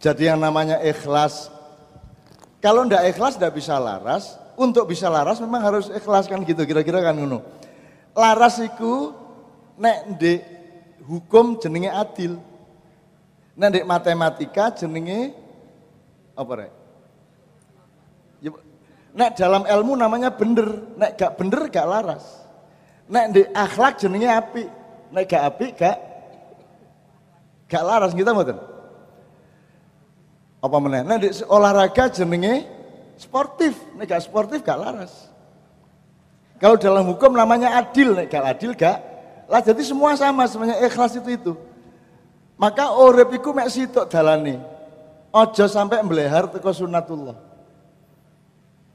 Jadi yang namanya ikhlas, kalau ndak ikhlas ndak bisa laras. Untuk bisa laras memang harus ikhlas kan gitu, kira-kira kan ngono. Laras iku nek di hukum jenenge adil. Nek di matematika jenenge apa rek? Ya, nek dalam ilmu namanya bener, nek gak bener gak laras. Nek di akhlak jenenge api, nek gak api gak gak laras kita mboten. Apa meneh? Olahraga jenenge sportif, nek gak sportif gak laras. Kalau dalam hukum namanya adil, nek gak adil gak lah jadi semua sama semuanya ikhlas itu itu. Maka urip iku mek sitok dalane. Ojo sampai melehar teko sunatullah.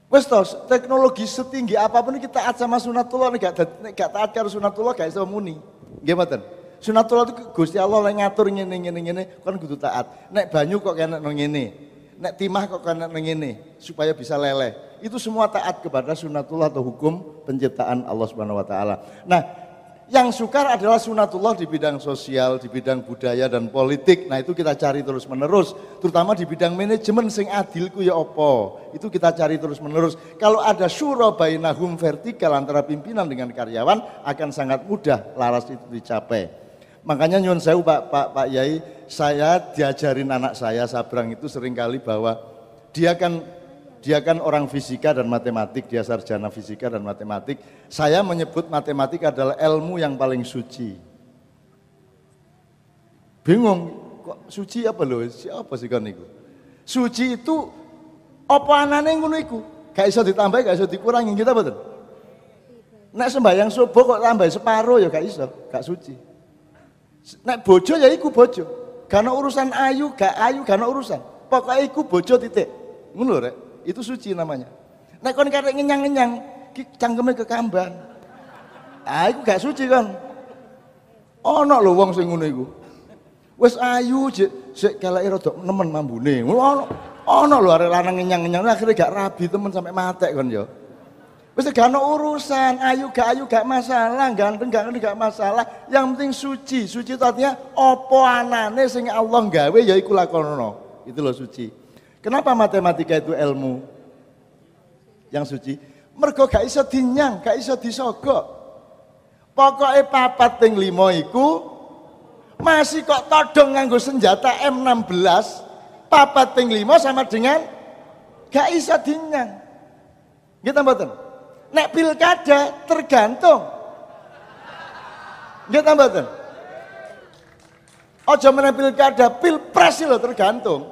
Wes teknologi setinggi apa pun kita taat sama sunatullah nek gak nek gak taat karo sunatullah gak iso muni. Nggih mboten? Sunatullah itu Gusti Allah yang ngatur ngene ngene ngene kan kudu taat. Nek banyu kok kena nang ngene. Nek timah kok kena nang ngene supaya bisa leleh. Itu semua taat kepada sunatullah atau hukum penciptaan Allah Subhanahu wa taala. Nah, yang sukar adalah sunatullah di bidang sosial, di bidang budaya dan politik. Nah itu kita cari terus menerus. Terutama di bidang manajemen sing adilku ya opo. Itu kita cari terus menerus. Kalau ada syuro bainahum vertikal antara pimpinan dengan karyawan akan sangat mudah laras itu dicapai. Makanya nyun saya Pak, Pak, Pak Yai, saya diajarin anak saya Sabrang itu sering kali bahwa dia kan dia kan orang fisika dan matematik, dia sarjana fisika dan matematik. Saya menyebut matematik adalah ilmu yang paling suci. Bingung, kok suci apa loh? Siapa sih kan itu? Suci itu apa anane ngono iku? Gak iso ditambah, gak iso dikurangi kita betul. Nek sembahyang subuh kok tambah separuh ya gak iso, gak suci. Nek bojo ya iku bojo. Karena urusan ayu, gak ayu, karena urusan. Pokoknya iku bojo titik. Ngono rek itu suci namanya. Nek kon karek ngenyang-ngenyang, cangkeme kekamban. Ah iku gak suci kan. Ana lho wong sing ngono iku. Wis ayu sik keleke rada nemen mambune. Ono ana lho arek lanang ngenyang-ngenyang akhirnya gak rabi temen sampai matek kon ya. Wis gak ono urusan, ayu gak ayu gak masalah, ganteng gak ganteng gak masalah. Yang penting suci. Suci itu artinya apa anane sing Allah gawe ya iku lakonono. Itu loh suci. Kenapa matematika itu ilmu yang suci? Mergo gak iso dinyang, gak iso disogok. Pokoknya papat ting limo iku masih kok todong nganggo senjata M16 papat ting limo sama dengan gak iso dinyang. Gitu mboten? Nek pilkada tergantung. Gitu mboten? Ojo meneh pilkada, pilpres lo tergantung.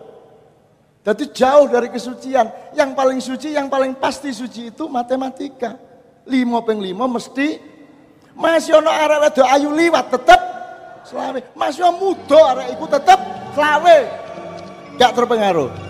Jadi jauh dari kesucian. Yang paling suci, yang paling pasti suci itu matematika. Limo peng limo mesti masih ono arek wedo ayu liwat tetep selawe. Masih muda arek iku tetep selawe. Gak terpengaruh.